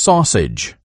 sausage.